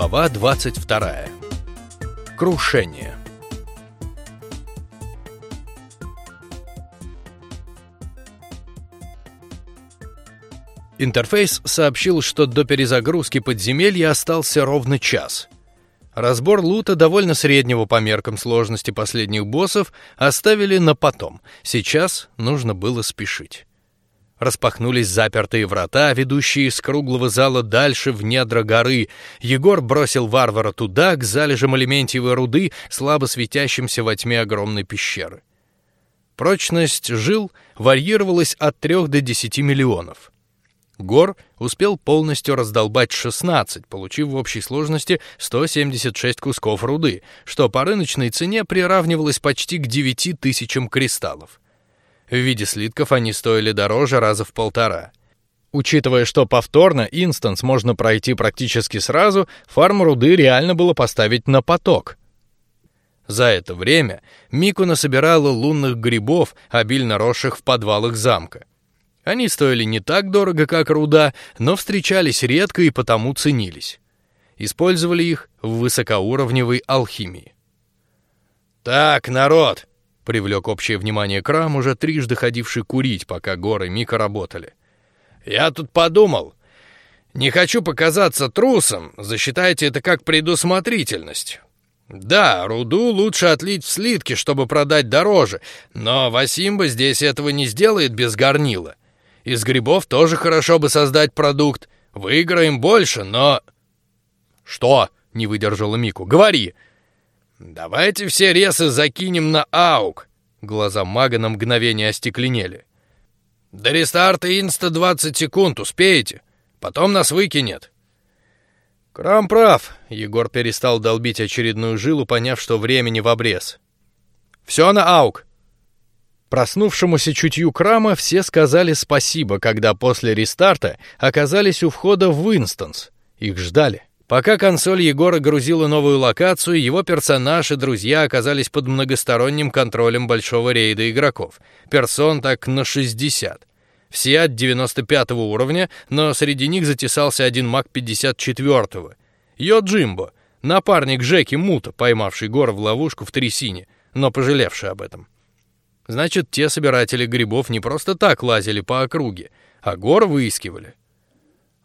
Глава 22. Крушение. Интерфейс сообщил, что до перезагрузки подземелья остался ровно час. Разбор лута довольно среднего по меркам сложности последних боссов оставили на потом. Сейчас нужно было спешить. Распахнулись запертые врата, ведущие из круглого зала дальше в недра горы. Егор бросил варвара туда, к залежам элементиевой руды, слабо светящимся во тьме огромной пещеры. Прочность жил варьировалась от 3 до 10 миллионов. Гор успел полностью раздолбать 16, получив в общей сложности 176 кусков руды, что по рыночной цене приравнивалось почти к 9 тысячам кристаллов. В виде слитков они стоили дороже раза в полтора. Учитывая, что повторно инстанс можно пройти практически сразу, фарм руды реально было поставить на поток. За это время Мику насобирала лунных грибов, обильно росших в подвалах замка. Они стоили не так дорого, как руда, но встречались редко и потому ценились. Использовали их в высокоуровневой алхимии. Так, народ, Привлек общее внимание Крам, уже трижды ходивший курить, пока горы Мика работали. Я тут подумал. Не хочу показаться трусом, засчитайте это как предусмотрительность. Да, руду лучше отлить в слитки, чтобы продать дороже, но Васимба здесь этого не сделает без горнила. Из грибов тоже хорошо бы создать продукт. Выиграем больше, но... Что? Не выдержала Мику. Говори. Давайте все ресы закинем на аук. Глаза мага на мгновение остекленели. До рестарта инста 20 секунд, успеете? Потом нас выкинет. Крам прав. Егор перестал долбить очередную жилу, поняв, что времени в обрез. Все на аук. Проснувшемуся чутью Крама все сказали спасибо, когда после рестарта оказались у входа в Инстанс. Их ждали. Пока консоль Егора грузила новую локацию, его персонаж и друзья оказались под многосторонним контролем большого рейда игроков. Персон так на 60. Все от 95 уровня, но среди них затесался один маг 54-го. Йо Джимбо, напарник Джеки Мута, поймавший Гора в ловушку в трясине, но пожалевший об этом. Значит, те собиратели грибов не просто так лазили по округе, а Гора выискивали.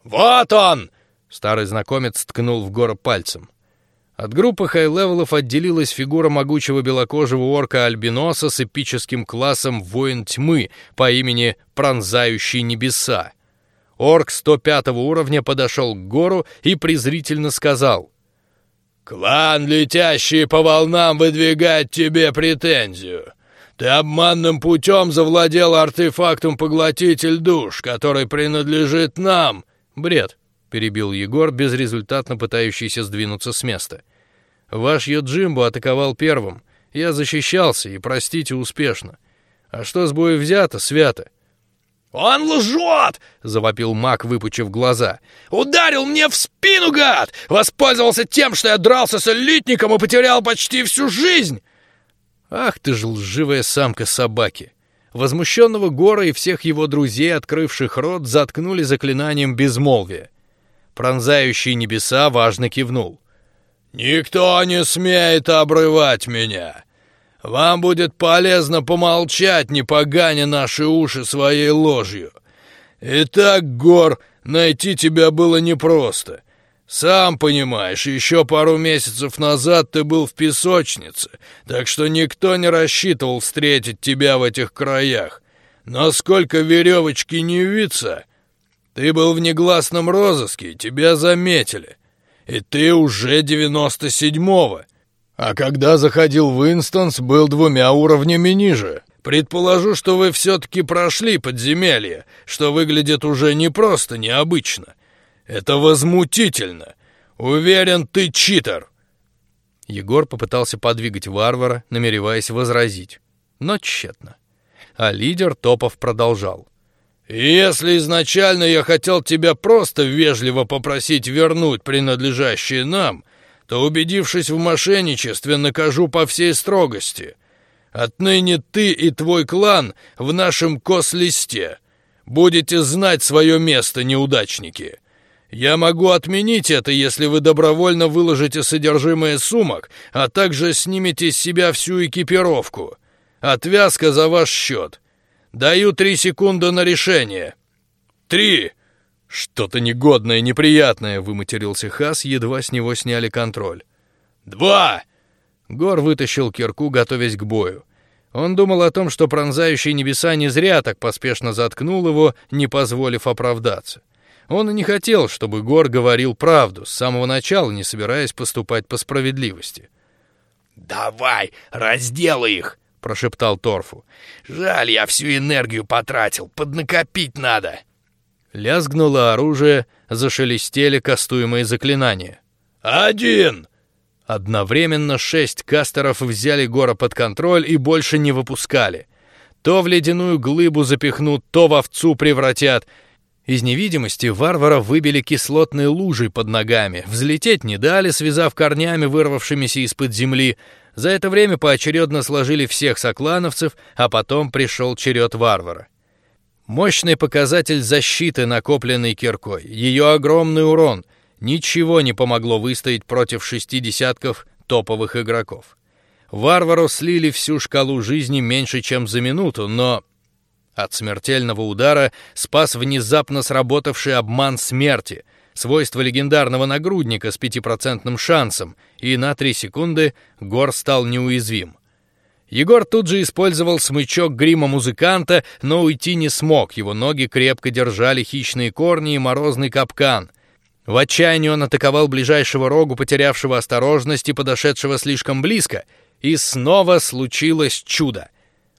«Вот он!» Старый знакомец ткнул в Гора пальцем. От группы хай-левелов отделилась фигура могучего белокожего орка Альбиноса с эпическим классом воин тьмы по имени Пронзающий небеса. Орк 105 уровня подошел к гору и презрительно сказал: "Клан, летящий по волнам, выдвигает тебе претензию. Ты обманным путем завладел артефактом поглотитель душ, который принадлежит нам. Бред перебил Егор, безрезультатно пытающийся сдвинуться с места. Ваш Йоджимбо атаковал первым. Я защищался и, простите, успешно. А что с боя взято, свято? Он лжет! завопил Мак, выпучив глаза. Ударил мне в спину, гад! Воспользовался тем, что я дрался с элитником и потерял почти всю жизнь. Ах ты ж лживая самка собаки! Возмущенного Гора и всех его друзей, открывших рот, заткнули заклинанием безмолвия. Пронзающий небеса важно кивнул. Никто не смеет обрывать меня. Вам будет полезно помолчать, не поганя наши уши своей ложью. Итак, Гор, найти тебя было непросто. Сам понимаешь, еще пару месяцев назад ты был в песочнице, так что никто не рассчитывал встретить тебя в этих краях. Но сколько веревочки не виться, ты был в негласном розыске, тебя заметили. И ты уже девяносто седьмого. А когда заходил в Инстанс, был двумя уровнями ниже. Предположу, что вы все-таки прошли подземелье, что выглядит уже не просто необычно. Это возмутительно. Уверен, ты читер. Егор попытался подвигать варвара, намереваясь возразить, но тщетно. А лидер Топов продолжал. «Если изначально я хотел тебя просто вежливо попросить вернуть принадлежащее нам, то, убедившись в мошенничестве, накажу по всей строгости. Отныне ты и твой клан в нашем кос-листе. Будете знать свое место, неудачники. Я могу отменить это, если вы добровольно выложите содержимое сумок, а также снимете с себя всю экипировку. Отвязка за ваш счет. Даю три секунды на решение. Три. Что-то негодное, неприятное, выматерился Хас, едва с него сняли контроль. Два. Гор вытащил кирку, готовясь к бою. Он думал о том, что пронзающий небеса не зря так поспешно заткнул его, не позволив оправдаться. Он не хотел, чтобы Гор говорил правду, с самого начала не собираясь поступать по справедливости. «Давай, разделай их!» — прошептал Торфу. «Жаль, я всю энергию потратил, поднакопить надо!» Лязгнуло оружие, зашелестели кастуемые заклинания. «Один!» Одновременно шесть кастеров взяли Гора под контроль и больше не выпускали. То в ледяную глыбу запихнут, то в овцу превратят. Из невидимости варвара выбили кислотные лужи под ногами, взлететь не дали, связав корнями, вырвавшимися из-под земли. За это время поочередно сложили всех соклановцев, а потом пришел черед варвара. Мощный показатель защиты, накопленный киркой, ее огромный урон, ничего не помогло выстоять против шести десятков топовых игроков. Варвару слили всю шкалу жизни меньше, чем за минуту, но от смертельного удара спас внезапно сработавший обман смерти, свойство легендарного нагрудника с пятипроцентным шансом, и на три секунды Гор стал неуязвим. Егор тут же использовал смычок грима музыканта, но уйти не смог. Его ноги крепко держали хищные корни и морозный капкан. В отчаянии он атаковал ближайшего рогу, потерявшего осторожность и подошедшего слишком близко, и снова случилось чудо.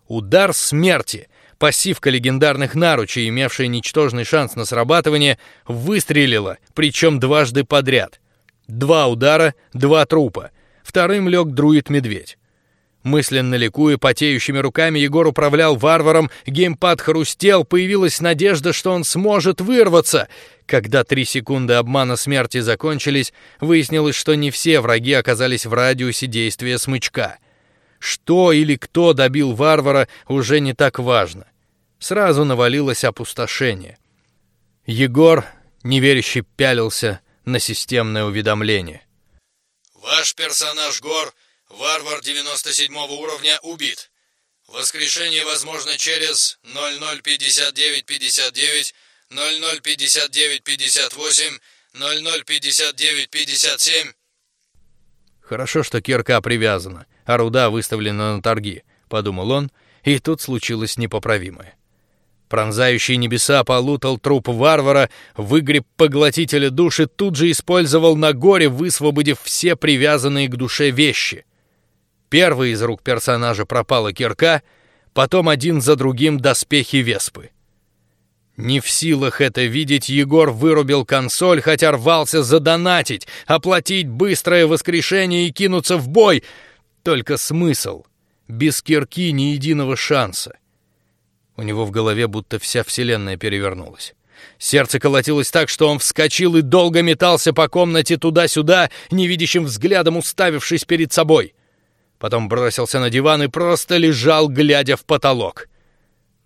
Удар смерти. Пассивка легендарных наручей, имевшая ничтожный шанс на срабатывание, выстрелила, причем дважды подряд. Два удара, два трупа. Вторым лег друид-медведь. Мысленно ликуя потеющими руками, Егор управлял варваром, геймпад хрустел, появилась надежда, что он сможет вырваться. Когда три секунды обмана смерти закончились, выяснилось, что не все враги оказались в радиусе действия смычка. Что или кто добил варвара, уже не так важно. Сразу навалилось опустошение. Егор неверяще пялился на системное уведомление. Ваш персонаж Гор — Варвар 97 уровня убит. Воскрешение возможно через 005959, 005958, 005957. Хорошо, что кирка привязана, а руда выставлена на торги, подумал он, и тут случилось непоправимое. Пронзающий небеса полутал труп варвара, выгреб поглотителя души, тут же использовал на горе, высвободив все привязанные к душе вещи — Первый из рук персонажа пропала кирка, потом один за другим доспехи Веспы. Не в силах это видеть, Егор вырубил консоль, хотя рвался задонатить, оплатить быстрое воскрешение и кинуться в бой. Только смысл. Без кирки ни единого шанса. У него в голове будто вся вселенная перевернулась. Сердце колотилось так, что он вскочил и долго метался по комнате туда-сюда, невидящим взглядом уставившись перед собой. Потом бросился на диван и просто лежал, глядя в потолок.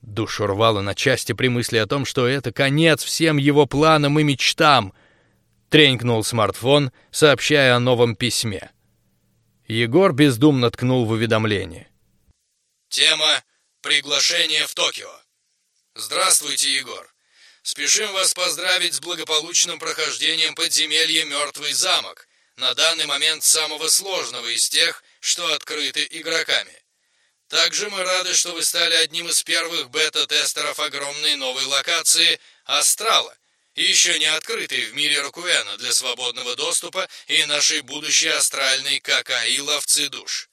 Душу рвало на части при мысли о том, что это конец всем его планам и мечтам. Тренькнул смартфон, сообщая о новом письме. Егор бездумно ткнул в уведомление. Тема «Приглашение в Токио». Здравствуйте, Егор. Спешим вас поздравить с благополучным прохождением подземелья Мертвый замок, на данный момент самого сложного из тех, что открыты игроками. Также мы рады, что вы стали одним из первых бета-тестеров огромной новой локации Астрала, еще не открытой в мире Ракуэна для свободного доступа и нашей будущей астральной ККИ ловцы душ.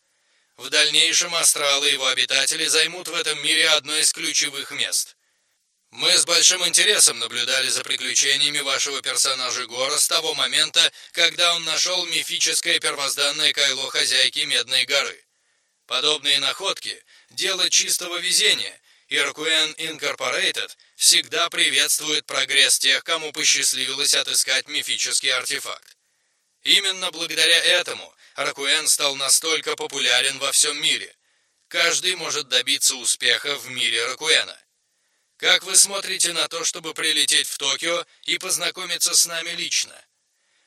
В дальнейшем Астралы и его обитатели займут в этом мире одно из ключевых мест. Мы с большим интересом наблюдали за приключениями вашего персонажа Гора с того момента, когда он нашел мифическое первозданное кайло хозяйки Медной горы. Подобные находки – дело чистого везения, и Ракуэн Incorporated всегда приветствует прогресс тех, кому посчастливилось отыскать мифический артефакт. Именно благодаря этому Ракуэн стал настолько популярен во всем мире. Каждый может добиться успеха в мире Ракуэна. Как вы смотрите на то, чтобы прилететь в Токио и познакомиться с нами лично?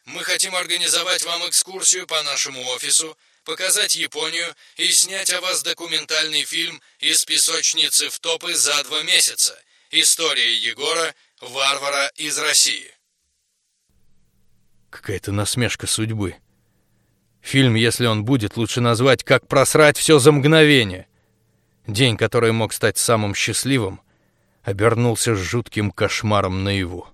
Мы хотим организовать вам экскурсию по нашему офису, показать Японию и снять о вас документальный фильм из песочницы в топы за два месяца. История Егора, варвара из России. Какая-то насмешка судьбы. Фильм, если он будет, лучше назвать «Как просрать все за мгновение». День, который мог стать самым счастливым, обернулся жутким кошмаром наяву.